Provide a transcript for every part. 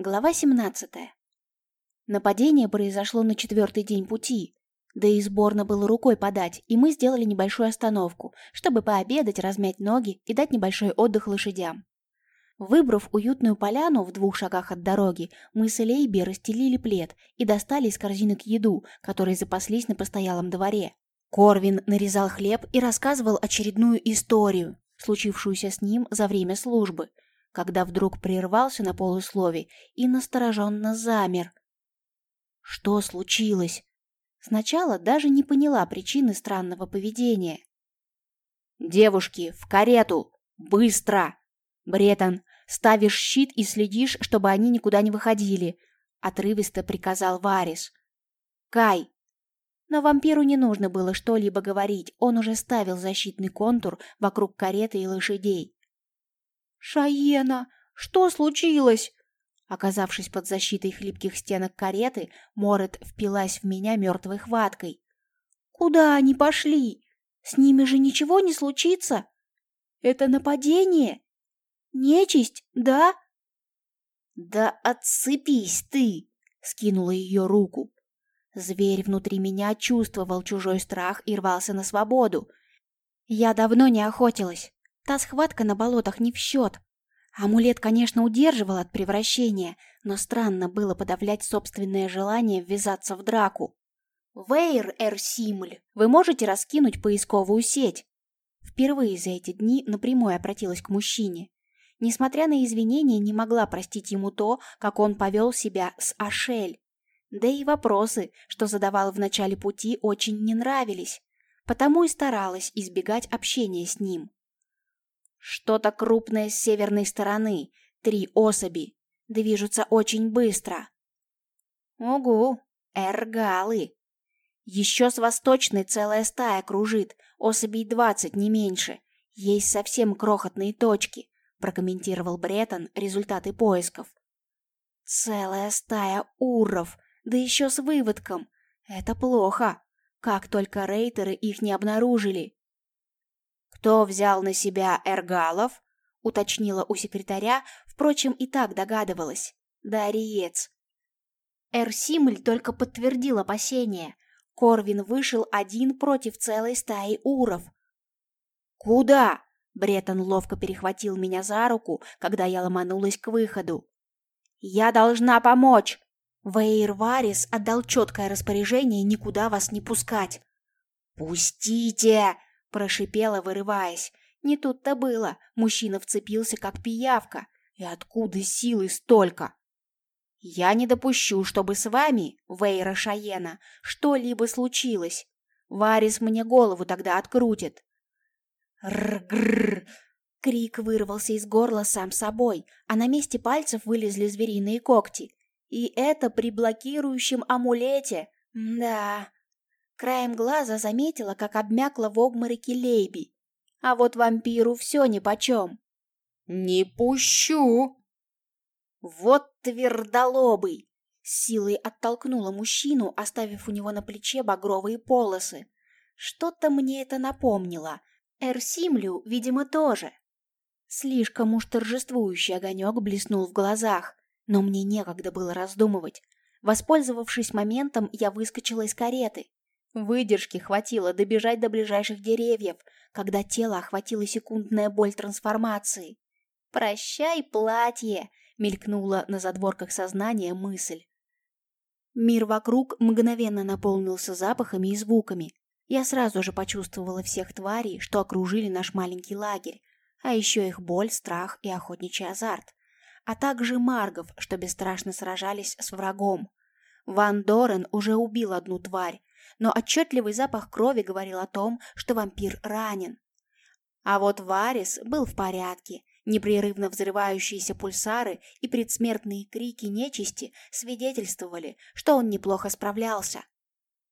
Глава 17. Нападение произошло на четвертый день пути. Да и сборно было рукой подать, и мы сделали небольшую остановку, чтобы пообедать, размять ноги и дать небольшой отдых лошадям. Выбрав уютную поляну в двух шагах от дороги, мы с Элейби расстелили плед и достали из корзинок еду, которой запаслись на постоялом дворе. Корвин нарезал хлеб и рассказывал очередную историю, случившуюся с ним за время службы – когда вдруг прервался на полуслове и настороженно замер. Что случилось? Сначала даже не поняла причины странного поведения. «Девушки, в карету! Быстро!» «Бретон, ставишь щит и следишь, чтобы они никуда не выходили», — отрывисто приказал Варис. «Кай!» Но вампиру не нужно было что-либо говорить, он уже ставил защитный контур вокруг кареты и лошадей. «Шаена, что случилось?» Оказавшись под защитой хлипких стенок кареты, Морет впилась в меня мертвой хваткой. «Куда они пошли? С ними же ничего не случится? Это нападение? Нечисть, да?» «Да отцепись ты!» — скинула ее руку. Зверь внутри меня чувствовал чужой страх и рвался на свободу. Я давно не охотилась, Та схватка на болотах не в счет. Амулет, конечно, удерживал от превращения, но странно было подавлять собственное желание ввязаться в драку. «Вейр, Эрсимль, вы можете раскинуть поисковую сеть?» Впервые за эти дни напрямую обратилась к мужчине. Несмотря на извинения, не могла простить ему то, как он повел себя с Ашель. Да и вопросы, что задавал в начале пути, очень не нравились, потому и старалась избегать общения с ним. Что-то крупное с северной стороны. Три особи. Движутся очень быстро. Угу, эргалы. Еще с восточной целая стая кружит. Особей двадцать, не меньше. Есть совсем крохотные точки, прокомментировал Бретон результаты поисков. Целая стая уров, да еще с выводком. Это плохо. Как только рейтеры их не обнаружили. «Кто взял на себя Эргалов?» — уточнила у секретаря, впрочем, и так догадывалась. «Дариец». Эрсимль только подтвердил опасения. Корвин вышел один против целой стаи уров. «Куда?» — Бретон ловко перехватил меня за руку, когда я ломанулась к выходу. «Я должна помочь!» Вейр Варис отдал четкое распоряжение никуда вас не пускать. «Пустите!» Прошипела, вырываясь. Не тут-то было. Мужчина вцепился, как пиявка. И откуда силы столько? Я не допущу, чтобы с вами, Вейра Шаена, что-либо случилось. Варис мне голову тогда открутит. Ргрр! Крик вырвался из горла сам собой, а на месте пальцев вылезли звериные когти. И это при блокирующем амулете. Да, Краем глаза заметила, как обмякла в обмороке Лейби. А вот вампиру все нипочем. «Не пущу!» «Вот твердолобый!» силой оттолкнула мужчину, оставив у него на плече багровые полосы. Что-то мне это напомнило. Эрсимлю, видимо, тоже. Слишком уж торжествующий огонек блеснул в глазах, но мне некогда было раздумывать. Воспользовавшись моментом, я выскочила из кареты. Выдержки хватило добежать до ближайших деревьев, когда тело охватила секундная боль трансформации. «Прощай, платье!» — мелькнула на задворках сознания мысль. Мир вокруг мгновенно наполнился запахами и звуками. Я сразу же почувствовала всех тварей, что окружили наш маленький лагерь, а еще их боль, страх и охотничий азарт, а также маргов, что бесстрашно сражались с врагом. Ван Дорен уже убил одну тварь, но отчетливый запах крови говорил о том, что вампир ранен. А вот Варис был в порядке. Непрерывно взрывающиеся пульсары и предсмертные крики нечисти свидетельствовали, что он неплохо справлялся.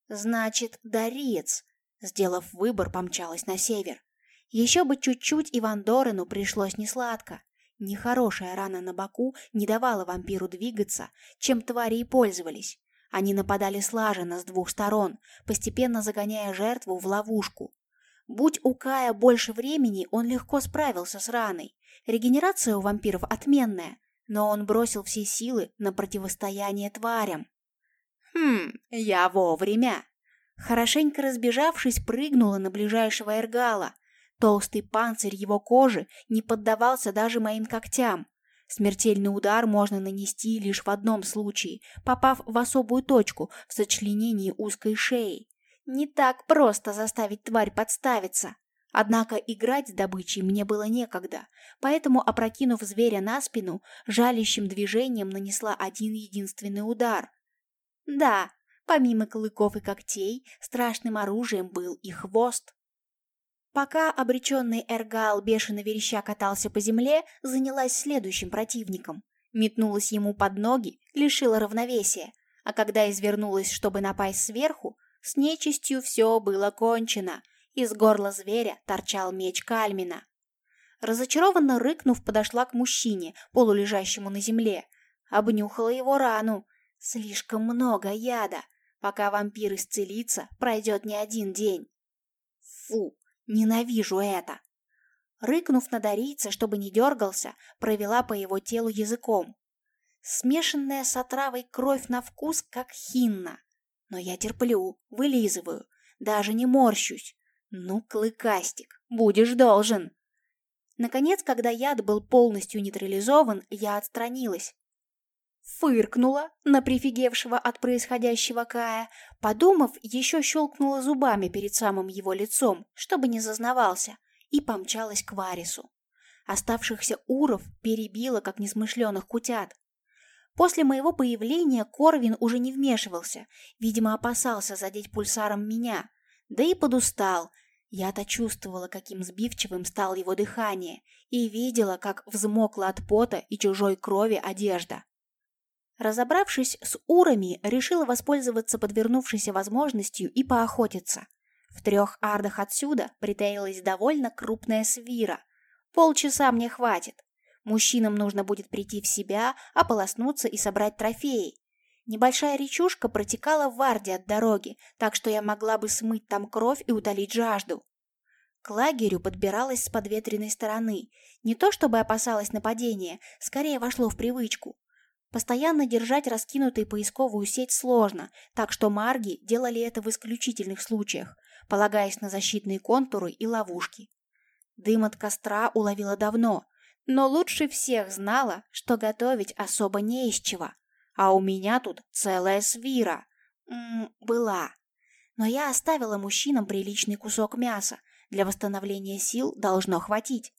Значит, Дариец, сделав выбор, помчалась на север. Еще бы чуть-чуть Иван Дорену пришлось несладко. Нехорошая рана на боку не давала вампиру двигаться, чем твари и пользовались. Они нападали слаженно с двух сторон, постепенно загоняя жертву в ловушку. Будь у Кая больше времени, он легко справился с раной. Регенерация у вампиров отменная. но он бросил все силы на противостояние тварям. Хм, я вовремя. Хорошенько разбежавшись, прыгнула на ближайшего эргала. Толстый панцирь его кожи не поддавался даже моим когтям. Смертельный удар можно нанести лишь в одном случае, попав в особую точку в сочленении узкой шеи. Не так просто заставить тварь подставиться. Однако играть с добычей мне было некогда, поэтому, опрокинув зверя на спину, жалящим движением нанесла один единственный удар. Да, помимо клыков и когтей, страшным оружием был и хвост. Пока обреченный Эргал бешено вереща катался по земле, занялась следующим противником. Метнулась ему под ноги, лишила равновесия, а когда извернулась, чтобы напасть сверху, с нечистью все было кончено. Из горла зверя торчал меч Кальмина. Разочарованно рыкнув, подошла к мужчине, полулежащему на земле. Обнюхала его рану. Слишком много яда. Пока вампир исцелится, пройдет не один день. Фу, Ненавижу это. Рыкнув на дарийца, чтобы не дергался, провела по его телу языком. Смешанная с отравой кровь на вкус, как хинна. Но я терплю, вылизываю, даже не морщусь. Ну, клыкастик, будешь должен. Наконец, когда яд был полностью нейтрализован, я отстранилась. Фыркнула на прифигевшего от происходящего Кая, подумав, еще щелкнула зубами перед самым его лицом, чтобы не зазнавался, и помчалась к Варису. Оставшихся уров перебила, как несмышленых кутят. После моего появления Корвин уже не вмешивался, видимо, опасался задеть пульсаром меня, да и подустал. Я-то чувствовала, каким сбивчивым стало его дыхание, и видела, как взмокла от пота и чужой крови одежда. Разобравшись с урами, решила воспользоваться подвернувшейся возможностью и поохотиться. В трех ардах отсюда притаилась довольно крупная свира. Полчаса мне хватит. Мужчинам нужно будет прийти в себя, ополоснуться и собрать трофеи. Небольшая речушка протекала в варде от дороги, так что я могла бы смыть там кровь и утолить жажду. К лагерю подбиралась с подветренной стороны. Не то чтобы опасалась нападения, скорее вошло в привычку. Постоянно держать раскинутую поисковую сеть сложно, так что марги делали это в исключительных случаях, полагаясь на защитные контуры и ловушки. Дым от костра уловила давно, но лучше всех знала, что готовить особо не из чего. А у меня тут целая свира. М была. Но я оставила мужчинам приличный кусок мяса. Для восстановления сил должно хватить.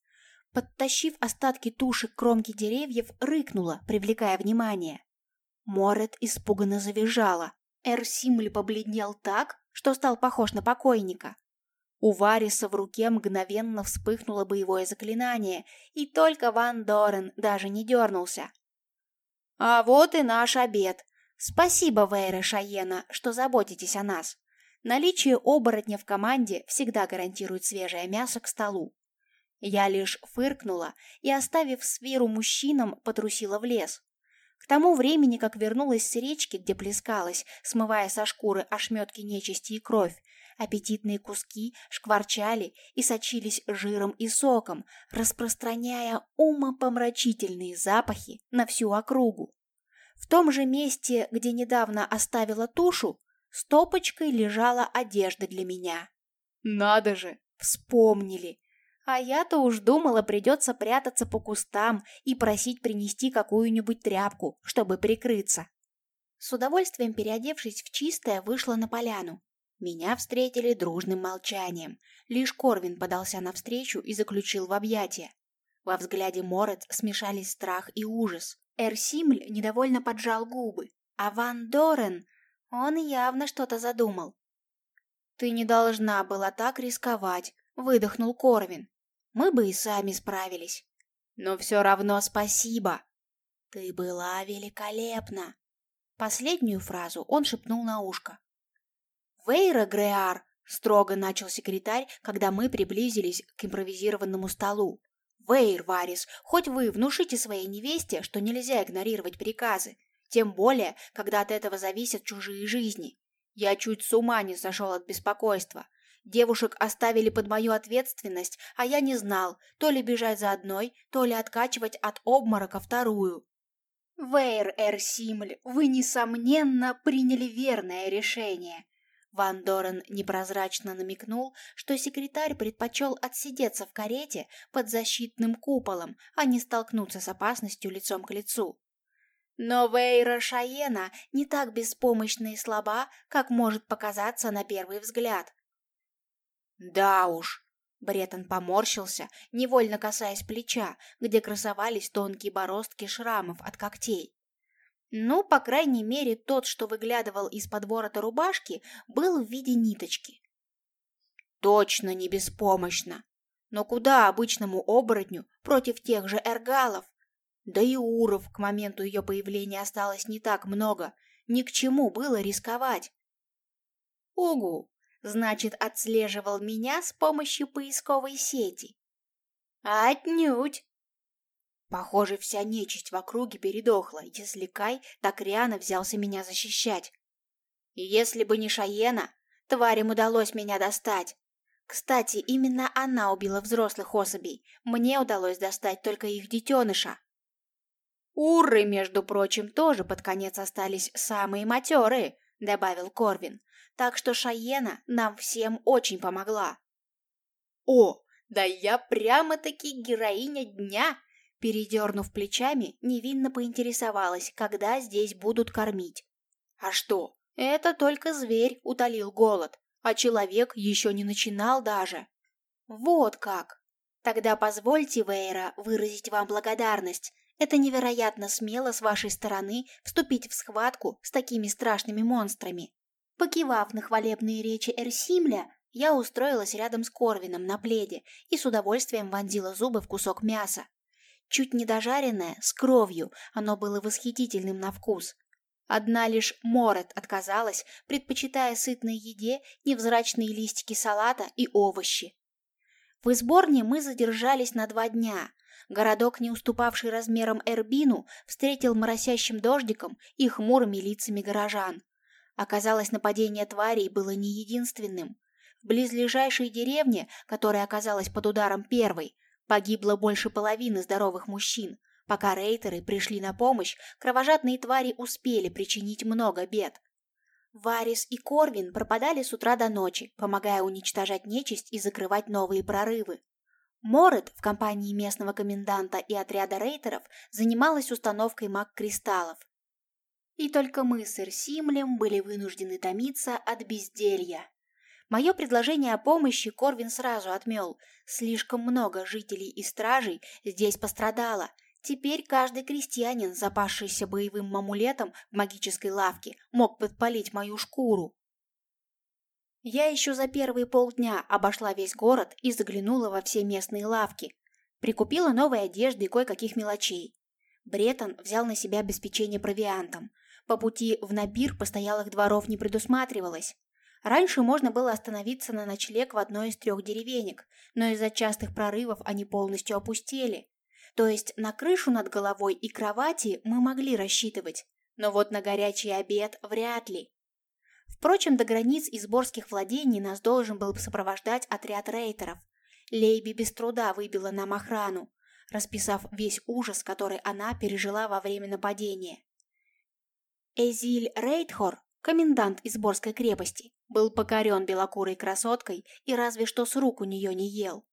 Подтащив остатки туши к кромке деревьев, рыкнула, привлекая внимание. Морет испуганно завизжала. Эрсимль побледнел так, что стал похож на покойника. У Вариса в руке мгновенно вспыхнуло боевое заклинание, и только Ван Дорен даже не дернулся. «А вот и наш обед. Спасибо, Вейра Шаена, что заботитесь о нас. Наличие оборотня в команде всегда гарантирует свежее мясо к столу. Я лишь фыркнула и, оставив свиру мужчинам, потрусила в лес. К тому времени, как вернулась с речки, где плескалась, смывая со шкуры ошметки нечисти и кровь, аппетитные куски шкварчали и сочились жиром и соком, распространяя умопомрачительные запахи на всю округу. В том же месте, где недавно оставила тушу, стопочкой лежала одежда для меня. Надо же, вспомнили! А я-то уж думала, придется прятаться по кустам и просить принести какую-нибудь тряпку, чтобы прикрыться. С удовольствием переодевшись в чистое, вышла на поляну. Меня встретили дружным молчанием. Лишь Корвин подался навстречу и заключил в объятия. Во взгляде Морец смешались страх и ужас. Эрсимль недовольно поджал губы, а Ван Дорен, он явно что-то задумал. «Ты не должна была так рисковать», — выдохнул Корвин мы бы и сами справились. Но все равно спасибо. Ты была великолепна. Последнюю фразу он шепнул на ушко. Вейра Греар, строго начал секретарь, когда мы приблизились к импровизированному столу. Вейр Варис, хоть вы внушите своей невесте, что нельзя игнорировать приказы, тем более, когда от этого зависят чужие жизни. Я чуть с ума не сошел от беспокойства. Девушек оставили под мою ответственность, а я не знал, то ли бежать за одной, то ли откачивать от обморока вторую. Вейр Эрсимль, вы, несомненно, приняли верное решение. Ван Дорен непрозрачно намекнул, что секретарь предпочел отсидеться в карете под защитным куполом, а не столкнуться с опасностью лицом к лицу. Но Вейра Шаена не так беспомощна и слаба, как может показаться на первый взгляд. Да уж, Бретон поморщился, невольно касаясь плеча, где красовались тонкие бороздки шрамов от когтей. Ну, по крайней мере, тот, что выглядывал из-под ворота рубашки, был в виде ниточки. Точно не беспомощно. Но куда обычному оборотню против тех же эргалов? Да и уров к моменту ее появления осталось не так много. Ни к чему было рисковать. Угу, Значит, отслеживал меня с помощью поисковой сети. Отнюдь. Похоже, вся нечисть в округе передохла, если Кай так рьяно взялся меня защищать. Если бы не Шаена, тварям удалось меня достать. Кстати, именно она убила взрослых особей. Мне удалось достать только их детеныша. Уры, между прочим, тоже под конец остались самые матерые, добавил Корвин. Так что Шаена нам всем очень помогла. О, да я прямо-таки героиня дня! Передернув плечами, невинно поинтересовалась, когда здесь будут кормить. А что, это только зверь утолил голод, а человек еще не начинал даже. Вот как! Тогда позвольте, Вейра, выразить вам благодарность. Это невероятно смело с вашей стороны вступить в схватку с такими страшными монстрами. Покивав на хвалебные речи Эрсимля, я устроилась рядом с Корвином на пледе и с удовольствием вонзила зубы в кусок мяса. Чуть не дожаренное, с кровью, оно было восхитительным на вкус. Одна лишь Морет отказалась, предпочитая сытной еде невзрачные листики салата и овощи. В Изборне мы задержались на два дня. Городок, не уступавший размерам Эрбину, встретил моросящим дождиком и хмурыми лицами горожан. Оказалось, нападение тварей было не единственным. В близлежащей деревне, которая оказалась под ударом первой, погибло больше половины здоровых мужчин. Пока рейтеры пришли на помощь, кровожадные твари успели причинить много бед. Варис и Корвин пропадали с утра до ночи, помогая уничтожать нечисть и закрывать новые прорывы. Морет в компании местного коменданта и отряда рейтеров занималась установкой маг-кристаллов. И только мы с Ирсимлем были вынуждены томиться от безделья. Мое предложение о помощи Корвин сразу отмел. Слишком много жителей и стражей здесь пострадало. Теперь каждый крестьянин, запасшийся боевым мамулетом в магической лавке, мог подпалить мою шкуру. Я еще за первые полдня обошла весь город и заглянула во все местные лавки. Прикупила новые одежды и кое-каких мелочей. Бретон взял на себя обеспечение провиантом. По пути в Набир постоялых дворов не предусматривалось. Раньше можно было остановиться на ночлег в одной из трех деревенек, но из-за частых прорывов они полностью опустели. То есть на крышу над головой и кровати мы могли рассчитывать, но вот на горячий обед вряд ли. Впрочем, до границ изборских владений нас должен был сопровождать отряд рейтеров. Лейби без труда выбила нам охрану, расписав весь ужас, который она пережила во время нападения. Эзиль Рейтхор, комендант Изборской крепости, был покорен белокурой красоткой и разве что с рук у нее не ел.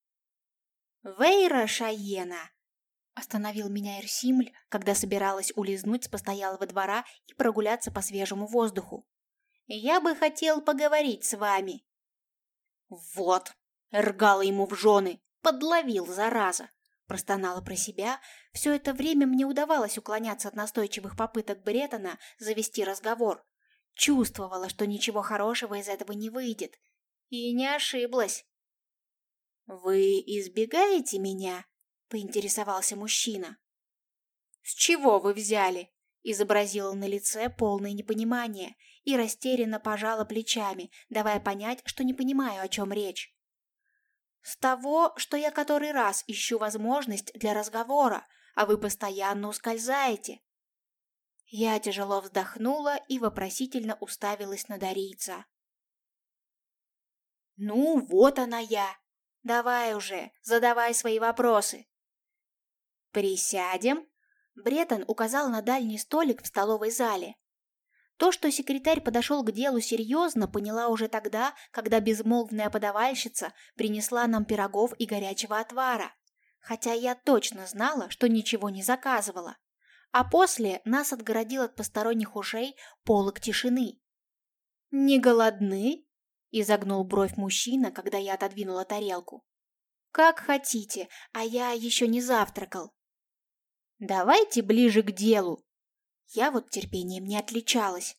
«Вейра Шаена!» Остановил меня Эрсимль, когда собиралась улизнуть с постоялого двора и прогуляться по свежему воздуху. «Я бы хотел поговорить с вами». «Вот!» — ргала ему в жены, подловил, зараза. Простонала про себя. Все это время мне удавалось уклоняться от настойчивых попыток Бретона завести разговор. Чувствовала, что ничего хорошего из этого не выйдет. И не ошиблась. «Вы избегаете меня?» — поинтересовался мужчина. «С чего вы взяли?» — изобразила на лице полное непонимание и растерянно пожала плечами, давая понять, что не понимаю, о чем речь. С того, что я который раз ищу возможность для разговора, а вы постоянно ускользаете. Я тяжело вздохнула и вопросительно уставилась на Дарийца. «Ну, вот она я. Давай уже, задавай свои вопросы». «Присядем?» Бретон указал на дальний столик в столовой зале. То, что секретарь подошел к делу серьезно, поняла уже тогда, когда безмолвная подавальщица принесла нам пирогов и горячего отвара. Хотя я точно знала, что ничего не заказывала. А после нас отгородил от посторонних ушей полок тишины. «Не голодны?» – изогнул бровь мужчина, когда я отодвинула тарелку. «Как хотите, а я еще не завтракал». «Давайте ближе к делу», я вот терпением не отличалась.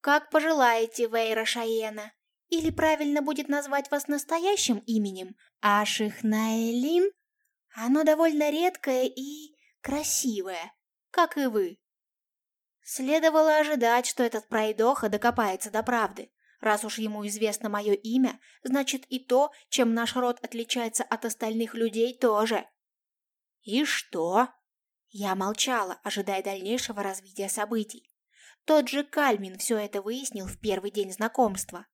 «Как пожелаете, Вейра Шаена. Или правильно будет назвать вас настоящим именем? Аших Наэлин? Оно довольно редкое и красивое, как и вы». Следовало ожидать, что этот пройдоха докопается до правды. Раз уж ему известно мое имя, значит и то, чем наш род отличается от остальных людей, тоже. «И что?» Я молчала, ожидая дальнейшего развития событий. Тот же Кальмин все это выяснил в первый день знакомства.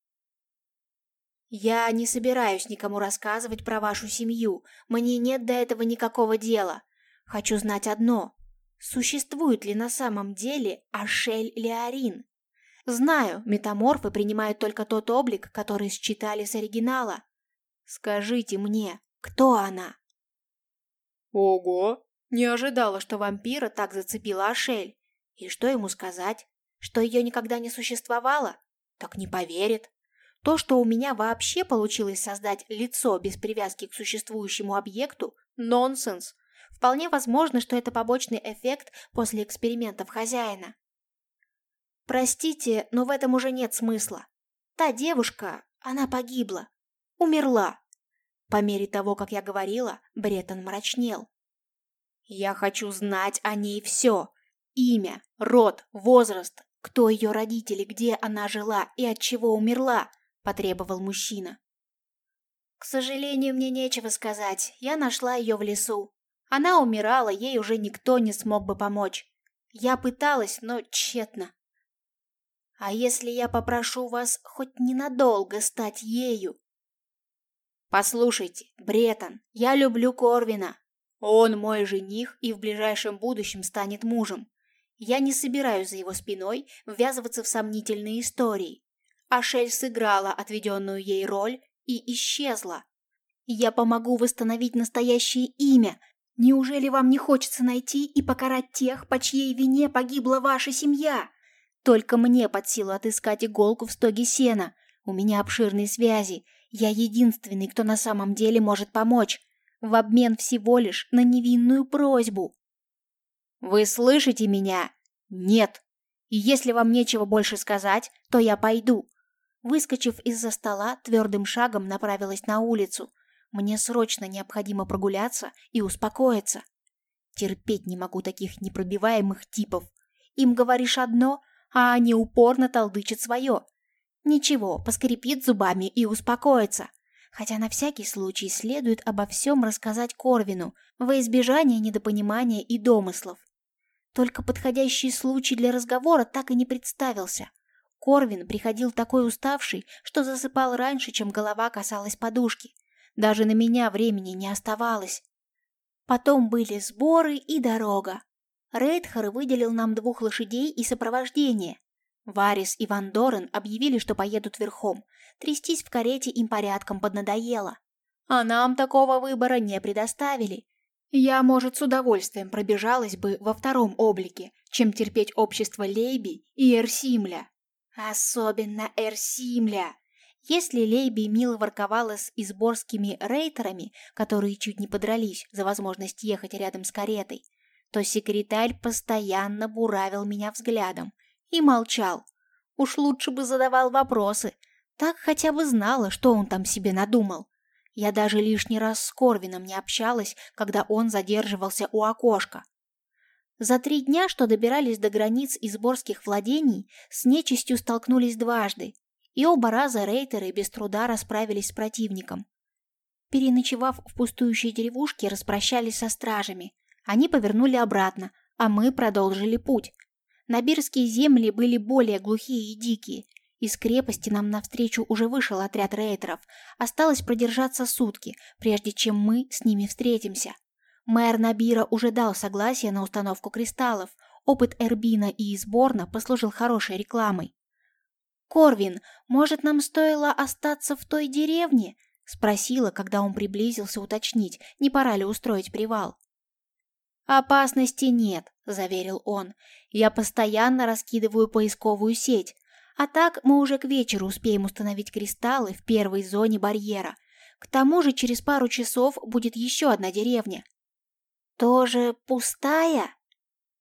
«Я не собираюсь никому рассказывать про вашу семью. Мне нет до этого никакого дела. Хочу знать одно. Существует ли на самом деле Ашель Леорин? Знаю, метаморфы принимают только тот облик, который считали с оригинала. Скажите мне, кто она?» «Ого!» Не ожидала, что вампира так зацепила Ашель. И что ему сказать? Что ее никогда не существовало? Так не поверит. То, что у меня вообще получилось создать лицо без привязки к существующему объекту – нонсенс. Вполне возможно, что это побочный эффект после экспериментов хозяина. Простите, но в этом уже нет смысла. Та девушка, она погибла. Умерла. По мере того, как я говорила, Бреттон мрачнел. Я хочу знать о ней все. Имя, род, возраст, кто ее родители, где она жила и от чего умерла, потребовал мужчина. К сожалению, мне нечего сказать. Я нашла ее в лесу. Она умирала, ей уже никто не смог бы помочь. Я пыталась, но тщетно. А если я попрошу вас хоть ненадолго стать ею? Послушайте, Бретон, я люблю Корвина, он мой жених и в ближайшем будущем станет мужем. Я не собираюсь за его спиной ввязываться в сомнительные истории. Ашель сыграла отведенную ей роль и исчезла. Я помогу восстановить настоящее имя. Неужели вам не хочется найти и покарать тех, по чьей вине погибла ваша семья? Только мне под силу отыскать иголку в стоге сена. У меня обширные связи. Я единственный, кто на самом деле может помочь в обмен всего лишь на невинную просьбу. «Вы слышите меня? Нет. И если вам нечего больше сказать, то я пойду». Выскочив из-за стола, твердым шагом направилась на улицу. Мне срочно необходимо прогуляться и успокоиться. Терпеть не могу таких непробиваемых типов. Им говоришь одно, а они упорно толдычат свое. Ничего, поскрипит зубами и успокоится хотя на всякий случай следует обо всем рассказать Корвину во избежание недопонимания и домыслов. Только подходящий случай для разговора так и не представился. Корвин приходил такой уставший, что засыпал раньше, чем голова касалась подушки. Даже на меня времени не оставалось. Потом были сборы и дорога. Рейдхар выделил нам двух лошадей и сопровождение. Варис и Ван Дорен объявили, что поедут верхом. Трястись в карете им порядком поднадоело. А нам такого выбора не предоставили. Я, может, с удовольствием пробежалась бы во втором облике, чем терпеть общество Лейби и Эрсимля. Особенно Эрсимля. Если Лейби мило ворковала с изборскими рейтерами, которые чуть не подрались за возможность ехать рядом с каретой, то секретарь постоянно буравил меня взглядом, и молчал. Уж лучше бы задавал вопросы, так хотя бы знала, что он там себе надумал. Я даже лишний раз с Корвином не общалась, когда он задерживался у окошка. За три дня, что добирались до границ изборских владений, с нечистью столкнулись дважды, и оба раза рейтеры без труда расправились с противником. Переночевав в пустующей деревушке, распрощались со стражами. Они повернули обратно, а мы продолжили путь. Набирские земли были более глухие и дикие. Из крепости нам навстречу уже вышел отряд рейтеров. Осталось продержаться сутки, прежде чем мы с ними встретимся. Мэр Набира уже дал согласие на установку кристаллов. Опыт Эрбина и Изборна послужил хорошей рекламой. «Корвин, может, нам стоило остаться в той деревне?» — спросила, когда он приблизился уточнить, не пора ли устроить привал. «Опасности нет», — заверил он. «Я постоянно раскидываю поисковую сеть, а так мы уже к вечеру успеем установить кристаллы в первой зоне барьера. К тому же через пару часов будет еще одна деревня». «Тоже пустая?»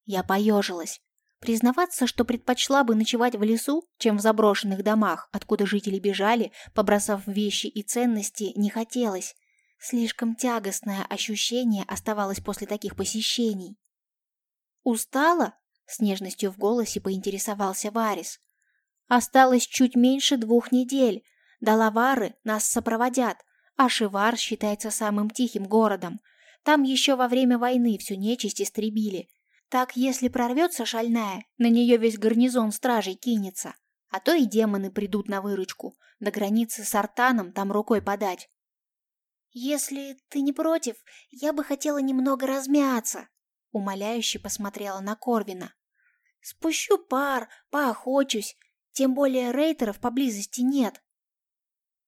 Я поежилась. Признаваться, что предпочла бы ночевать в лесу, чем в заброшенных домах, откуда жители бежали, побросав вещи и ценности, не хотелось. Слишком тягостное ощущение оставалось после таких посещений. «Устала?» — с нежностью в голосе поинтересовался Варис. «Осталось чуть меньше двух недель. До Лавары нас сопроводят, а Шивар считается самым тихим городом. Там еще во время войны всю нечисть истребили. Так, если прорвется шальная, на нее весь гарнизон стражей кинется. А то и демоны придут на выручку. До границы с Артаном там рукой подать. «Если ты не против, я бы хотела немного размяться», — умоляюще посмотрела на Корвина. «Спущу пар, поохочусь, тем более рейтеров поблизости нет».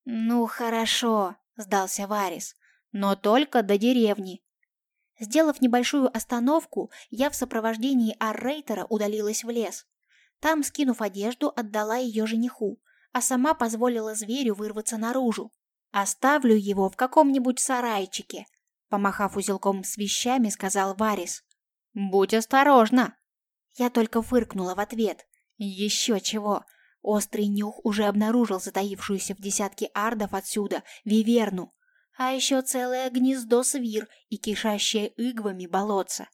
«Ну, хорошо», — сдался Варис, — «но только до деревни. Сделав небольшую остановку, я в сопровождении Аррейтера удалилась в лес. Там, скинув одежду, отдала ее жениху, а сама позволила зверю вырваться наружу. «Оставлю его в каком-нибудь сарайчике», — помахав узелком с вещами, сказал Варис. «Будь осторожна!» Я только фыркнула в ответ. «Еще чего!» Острый нюх уже обнаружил затаившуюся в десятке ардов отсюда, Виверну, а еще целое гнездо свир и кишащее игвами болотца.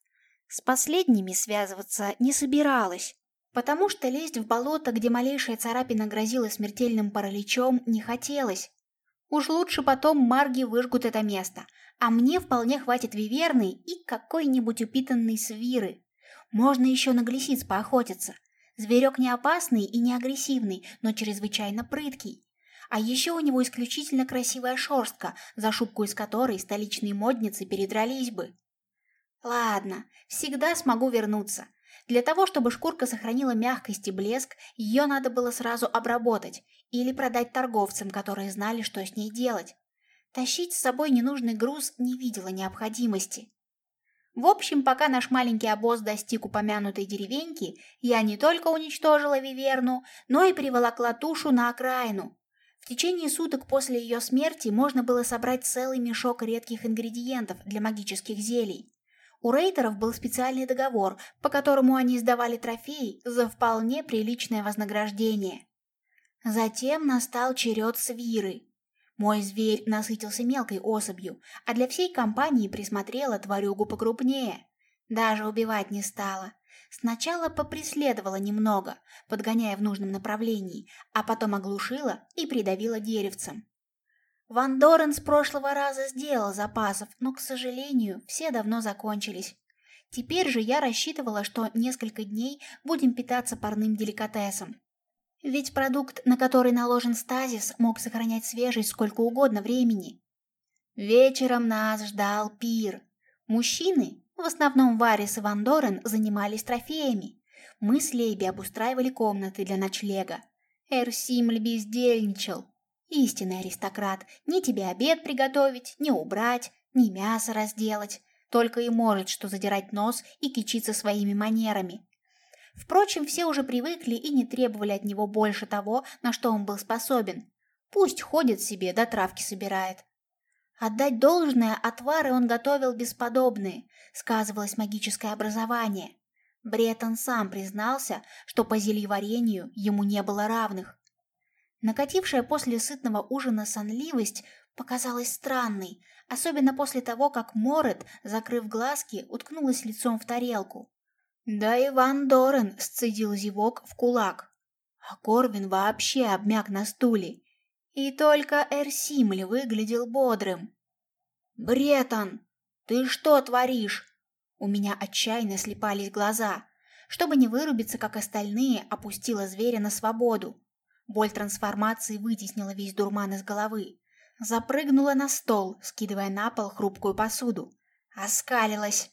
С последними связываться не собиралась, потому что лезть в болото, где малейшая царапина грозила смертельным параличом, не хотелось. Уж лучше потом марги выжгут это место, а мне вполне хватит виверны и какой-нибудь упитанной свиры. Можно еще на глисиц поохотиться. Зверек не опасный и не агрессивный, но чрезвычайно прыткий. А еще у него исключительно красивая шерстка, за шубку из которой столичные модницы передрались бы. Ладно, всегда смогу вернуться. Для того, чтобы шкурка сохранила мягкость и блеск, ее надо было сразу обработать или продать торговцам, которые знали, что с ней делать. Тащить с собой ненужный груз не видела необходимости. В общем, пока наш маленький обоз достиг упомянутой деревеньки, я не только уничтожила Виверну, но и приволокла тушу на окраину, в течение суток после ее смерти можно было собрать целый мешок редких ингредиентов для магических зелий. У рейтеров был специальный договор, по которому они сдавали трофеи за вполне приличное вознаграждение. Затем настал черед свиры. Мой зверь насытился мелкой особью, а для всей компании присмотрела тварюгу покрупнее. Даже убивать не стала. Сначала попреследовала немного, подгоняя в нужном направлении, а потом оглушила и придавила деревцем. Ван Дорен с прошлого раза сделал запасов, но, к сожалению, все давно закончились. Теперь же я рассчитывала, что несколько дней будем питаться парным деликатесом. Ведь продукт, на который наложен стазис, мог сохранять свежесть сколько угодно времени. Вечером нас ждал пир. Мужчины, в основном Варис и Ван Дорен занимались трофеями. Мы с Лейби обустраивали комнаты для ночлега. Эрсимль бездельничал. Истинный аристократ. Ни тебе обед приготовить, ни убрать, ни мясо разделать. Только и может, что задирать нос и кичиться своими манерами. Впрочем, все уже привыкли и не требовали от него больше того, на что он был способен. Пусть ходит себе, да травки собирает. Отдать должное, отвары он готовил бесподобные, сказывалось магическое образование. Бретон сам признался, что по зельеварению ему не было равных. Накатившая после сытного ужина сонливость показалась странной, особенно после того, как Морет, закрыв глазки, уткнулась лицом в тарелку. Да Иван Дорен сцедил зевок в кулак, а Корвин вообще обмяк на стуле и только Эрсимль выглядел бодрым. «Бретон, ты что творишь?» У меня отчаянно слепались глаза. Чтобы не вырубиться, как остальные, опустила зверя на свободу. Боль трансформации вытеснила весь дурман из головы. Запрыгнула на стол, скидывая на пол хрупкую посуду. Оскалилась.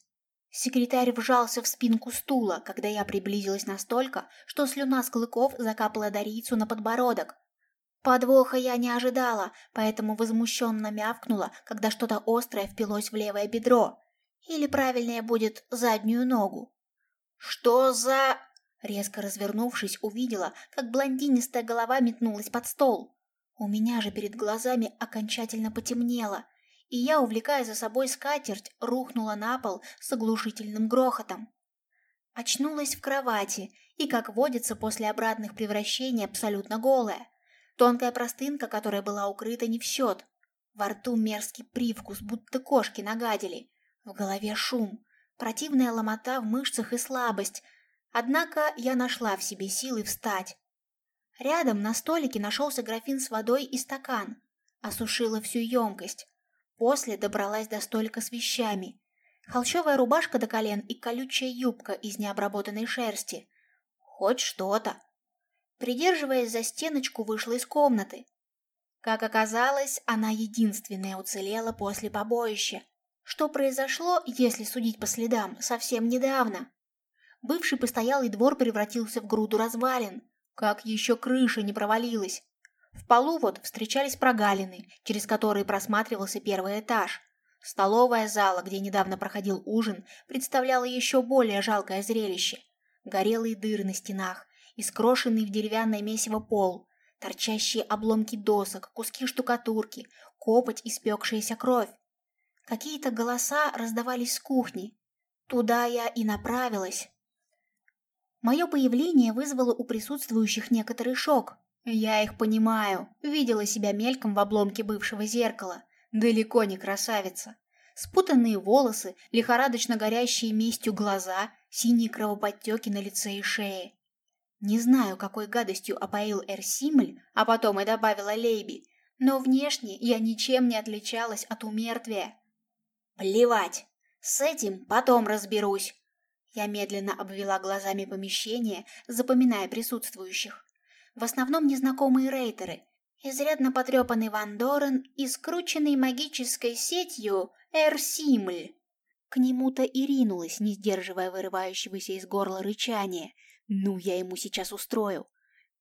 Секретарь вжался в спинку стула, когда я приблизилась настолько, что слюна с клыков закапала Дарийцу на подбородок. Подвоха я не ожидала, поэтому возмущенно мявкнула, когда что-то острое впилось в левое бедро. Или правильнее будет заднюю ногу. «Что за...» Резко развернувшись, увидела, как блондинистая голова метнулась под стол. У меня же перед глазами окончательно потемнело, и я, увлекая за собой скатерть, рухнула на пол с оглушительным грохотом. Очнулась в кровати и, как водится после обратных превращений, абсолютно голая. Тонкая простынка, которая была укрыта, не в счет. Во рту мерзкий привкус, будто кошки нагадили. В голове шум, противная ломота в мышцах и слабость. Однако я нашла в себе силы встать. Рядом на столике нашелся графин с водой и стакан. Осушила всю емкость. После добралась до столика с вещами. Холщовая рубашка до колен и колючая юбка из необработанной шерсти. Хоть что-то. Придерживаясь за стеночку, вышла из комнаты. Как оказалось, она единственная уцелела после побоища. Что произошло, если судить по следам, совсем недавно. Бывший постоялый двор превратился в груду развалин. Как еще крыша не провалилась. В полу вот встречались прогалины, через которые просматривался первый этаж. Столовая зала, где недавно проходил ужин, представляла еще более жалкое зрелище. Горелые дыры на стенах, искрошенный в деревянное месиво пол, торчащие обломки досок, куски штукатурки, копоть и спекшаяся кровь. Какие-то голоса раздавались с кухни. Туда я и направилась. Мое появление вызвало у присутствующих некоторый шок. Я их понимаю. Видела себя мельком в обломке бывшего зеркала. Далеко не красавица. Спутанные волосы, лихорадочно горящие местью глаза, синие кровоподтеки на лице и шее. Не знаю, какой гадостью опоил Эрсимль, а потом и добавила Лейби, но внешне я ничем не отличалась от умертвия. Плевать, с этим потом разберусь. Я медленно обвела глазами помещение, запоминая присутствующих. В основном незнакомые рейтеры, изрядно потрепанный Ван Дорен и скрученный магической сетью Эр Симль. К нему-то и ринулась, не сдерживая вырывающегося из горла рычания. «Ну, я ему сейчас устрою!»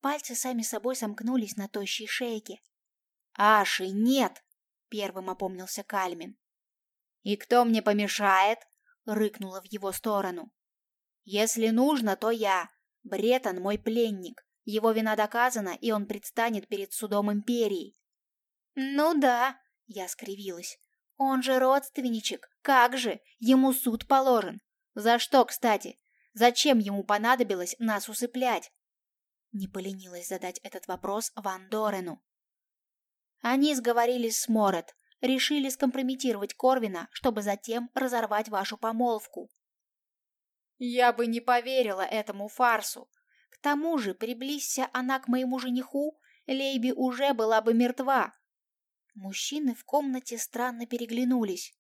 Пальцы сами собой сомкнулись на тощей шейке. «Аши, нет!» — первым опомнился Кальмин. «И кто мне помешает?» — рыкнула в его сторону. «Если нужно, то я. Бретон мой пленник. Его вина доказана, и он предстанет перед судом империи. Ну да, я скривилась. Он же родственничек. Как же? Ему суд положен. За что, кстати? Зачем ему понадобилось нас усыплять? Не поленилась задать этот вопрос Ван Дорену. Они сговорились с Морет, решили скомпрометировать Корвина, чтобы затем разорвать вашу помолвку. Я бы не поверила этому фарсу, к тому же, приблизься она к моему жениху, Лейби уже была бы мертва. Мужчины в комнате странно переглянулись.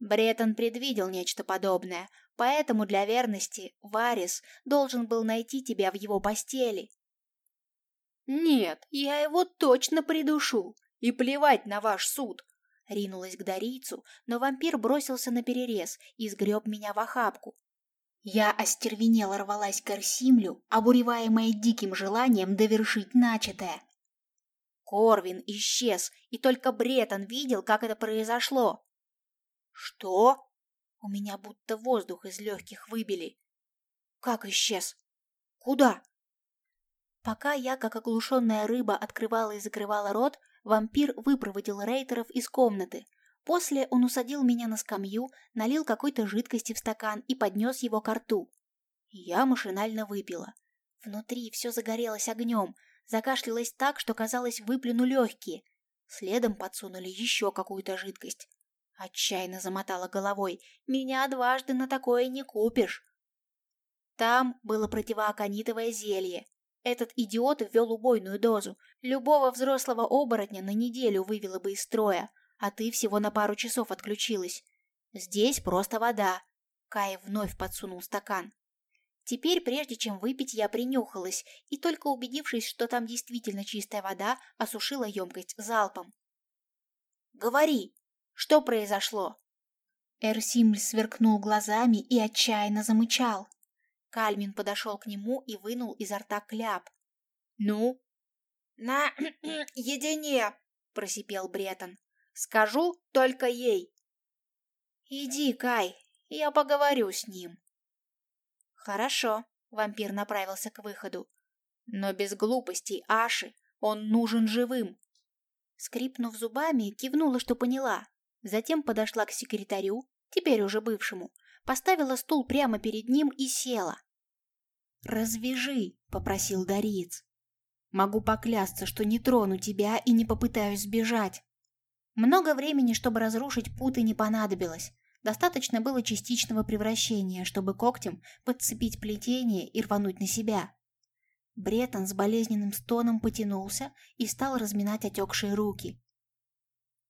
Бретон предвидел нечто подобное, поэтому для верности Варис должен был найти тебя в его постели. «Нет, я его точно придушу, и плевать на ваш суд!» Ринулась к Дарийцу, но вампир бросился на перерез и сгреб меня в охапку. Я остервенело рвалась к Арсимлю, обуреваемая диким желанием довершить начатое. Корвин исчез, и только Бретон видел, как это произошло. Что? У меня будто воздух из легких выбили. Как исчез? Куда? Пока я, как оглушенная рыба, открывала и закрывала рот, вампир выпроводил рейтеров из комнаты, После он усадил меня на скамью, налил какой-то жидкости в стакан и поднес его к рту. Я машинально выпила. Внутри все загорелось огнем, закашлялось так, что казалось выплюну легкие. Следом подсунули еще какую-то жидкость. Отчаянно замотала головой. Меня дважды на такое не купишь. Там было противооконитовое зелье. Этот идиот ввел убойную дозу. Любого взрослого оборотня на неделю вывело бы из строя а ты всего на пару часов отключилась. Здесь просто вода. Кай вновь подсунул стакан. Теперь, прежде чем выпить, я принюхалась и, только убедившись, что там действительно чистая вода, осушила емкость залпом. «Говори, что произошло?» Эрсимль сверкнул глазами и отчаянно замычал. Кальмин подошел к нему и вынул изо рта кляп. «Ну?» «На едине!» — просипел Бретон. «Скажу только ей!» «Иди, Кай, я поговорю с ним». «Хорошо», — вампир направился к выходу. «Но без глупостей, Аши, он нужен живым». Скрипнув зубами, кивнула, что поняла. Затем подошла к секретарю, теперь уже бывшему, поставила стул прямо перед ним и села. «Развяжи», — попросил Дариец. «Могу поклясться, что не трону тебя и не попытаюсь сбежать». Много времени, чтобы разрушить путы, не понадобилось. Достаточно было частичного превращения, чтобы когтем подцепить плетение и рвануть на себя. Бретон с болезненным стоном потянулся и стал разминать отекшие руки.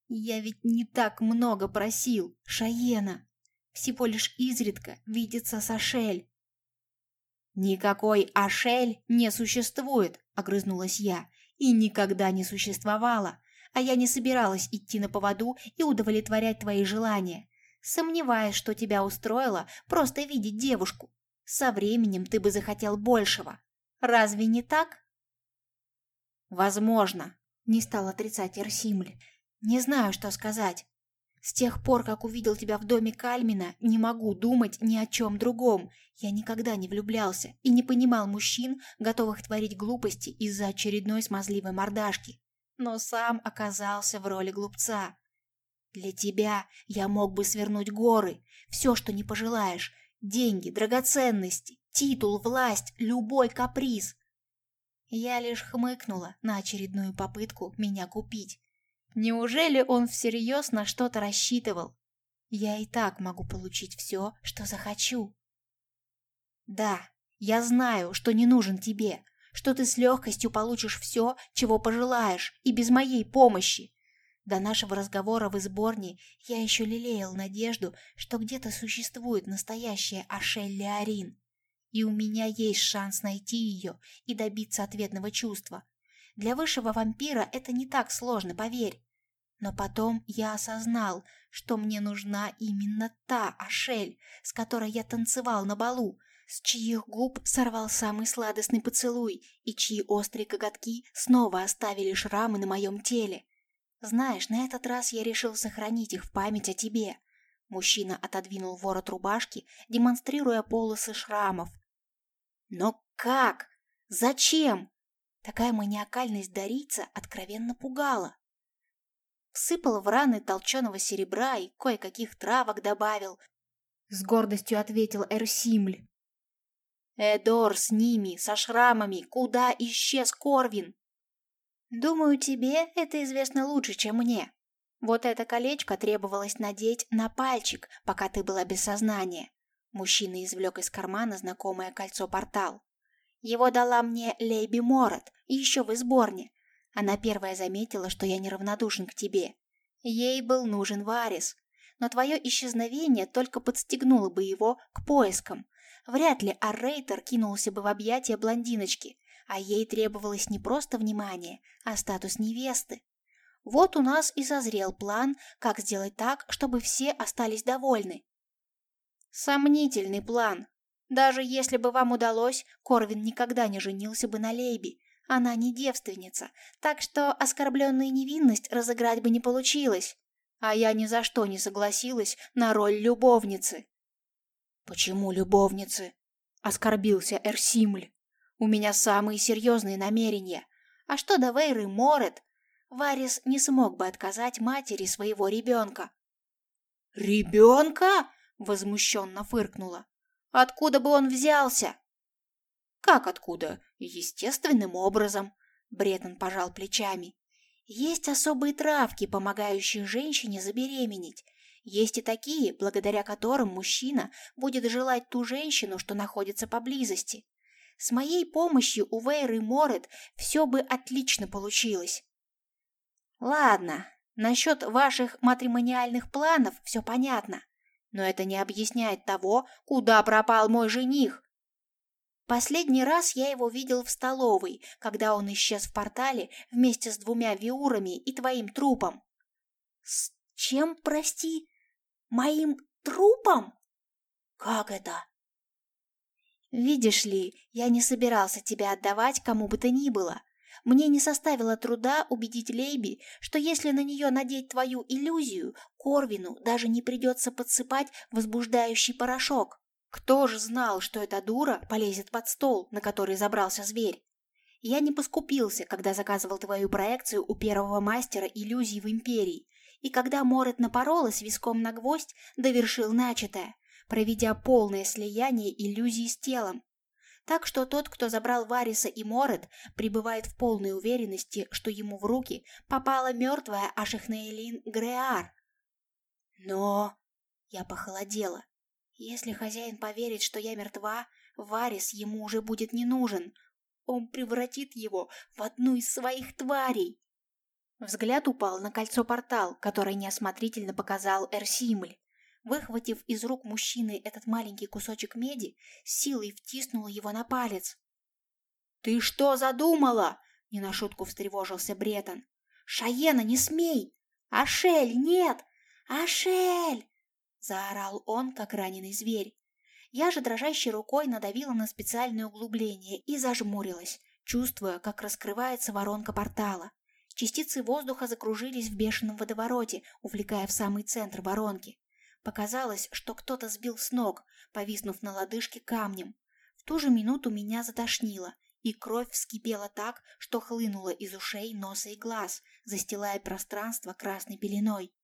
«Я ведь не так много просил, Шаена. Всего лишь изредка видеться с Ашель». «Никакой Ашель не существует», — огрызнулась я, — «и никогда не существовало, а я не собиралась идти на поводу и удовлетворять твои желания. Сомневаюсь, что тебя устроило просто видеть девушку. Со временем ты бы захотел большего. Разве не так? Возможно, не стал отрицать Эрсимль. Не знаю, что сказать. С тех пор, как увидел тебя в доме Кальмина, не могу думать ни о чем другом. Я никогда не влюблялся и не понимал мужчин, готовых творить глупости из-за очередной смазливой мордашки. Но сам оказался в роли глупца. Для тебя я мог бы свернуть горы, все, что не пожелаешь, деньги, драгоценности, титул, власть, любой каприз. Я лишь хмыкнула на очередную попытку меня купить. Неужели он всерьез на что-то рассчитывал? Я и так могу получить все, что захочу. Да, я знаю, что не нужен тебе, что ты с легкостью получишь все, чего пожелаешь, и без моей помощи. До нашего разговора в изборне я еще лелеял надежду, что где-то существует настоящая Ашель Леорин. И у меня есть шанс найти ее и добиться ответного чувства. Для высшего вампира это не так сложно, поверь. Но потом я осознал, что мне нужна именно та Ашель, с которой я танцевал на балу, с чьих губ сорвал самый сладостный поцелуй и чьи острые коготки снова оставили шрамы на моем теле. Знаешь, на этот раз я решил сохранить их в память о тебе. Мужчина отодвинул ворот рубашки, демонстрируя полосы шрамов. Но как? Зачем? Такая маниакальность дарийца откровенно пугала. Всыпал в раны толченого серебра и кое-каких травок добавил. С гордостью ответил Эрсимль. Эдор с ними, со шрамами, куда исчез Корвин? Думаю, тебе это известно лучше, чем мне. Вот это колечко требовалось надеть на пальчик, пока ты была без сознания. Мужчина извлек из кармана знакомое кольцо-портал. Его дала мне Лейби Морот, еще в изборне. Она первая заметила, что я неравнодушен к тебе. Ей был нужен Варис, но твое исчезновение только подстегнуло бы его к поискам. Вряд ли Аррейтер кинулся бы в объятия блондиночки, а ей требовалось не просто внимание, а статус невесты. Вот у нас и созрел план, как сделать так, чтобы все остались довольны. Сомнительный план. Даже если бы вам удалось, Корвин никогда не женился бы на Лейби. Она не девственница, так что оскорбленную невинность разыграть бы не получилось. А я ни за что не согласилась на роль любовницы. «Почему любовницы?» — оскорбился Эрсимль. У меня самые серьезные намерения. А что до Вейры Морет? Варис не смог бы отказать матери своего ребенка. «Ребенка?» — возмущенно фыркнула. «Откуда бы он взялся?» «Как откуда? Естественным образом», — Бретон пожал плечами. «Есть особые травки, помогающие женщине забеременеть. Есть и такие, благодаря которым мужчина будет желать ту женщину, что находится поблизости. С моей помощью у Вейры Морет все бы отлично получилось. Ладно, насчет ваших матримониальных планов все понятно, но это не объясняет того, куда пропал мой жених. Последний раз я его видел в столовой, когда он исчез в портале вместе с двумя виурами и твоим трупом. С чем, прости? Моим трупом? Как это? Видишь ли, я не собирался тебя отдавать кому бы то ни было. Мне не составило труда убедить Лейби, что если на нее надеть твою иллюзию, Корвину даже не придется подсыпать возбуждающий порошок. Кто же знал, что эта дура полезет под стол, на который забрался зверь? Я не поскупился, когда заказывал твою проекцию у первого мастера иллюзий в Империи, и когда Морет напоролась виском на гвоздь, довершил начатое, проведя полное слияние иллюзий с телом. Так что тот, кто забрал Вариса и Морет, пребывает в полной уверенности, что ему в руки попала мертвая Ашихнейлин Греар. Но... Я похолодела. Если хозяин поверит, что я мертва, Варис ему уже будет не нужен. Он превратит его в одну из своих тварей. Взгляд упал на кольцо-портал, которое неосмотрительно показал Эрсимль. Выхватив из рук мужчины этот маленький кусочек меди, силой втиснула его на палец. «Ты что задумала?» — не на шутку встревожился Бретон. «Шаена, не смей! Ашель, нет! Ашель!» — заорал он, как раненый зверь. Я же дрожащей рукой надавила на специальное углубление и зажмурилась, чувствуя, как раскрывается воронка портала. Частицы воздуха закружились в бешеном водовороте, увлекая в самый центр воронки. Показалось, что кто-то сбил с ног, повиснув на лодыжке камнем. В ту же минуту меня затошнило, и кровь вскипела так, что хлынула из ушей, носа и глаз, застилая пространство красной пеленой.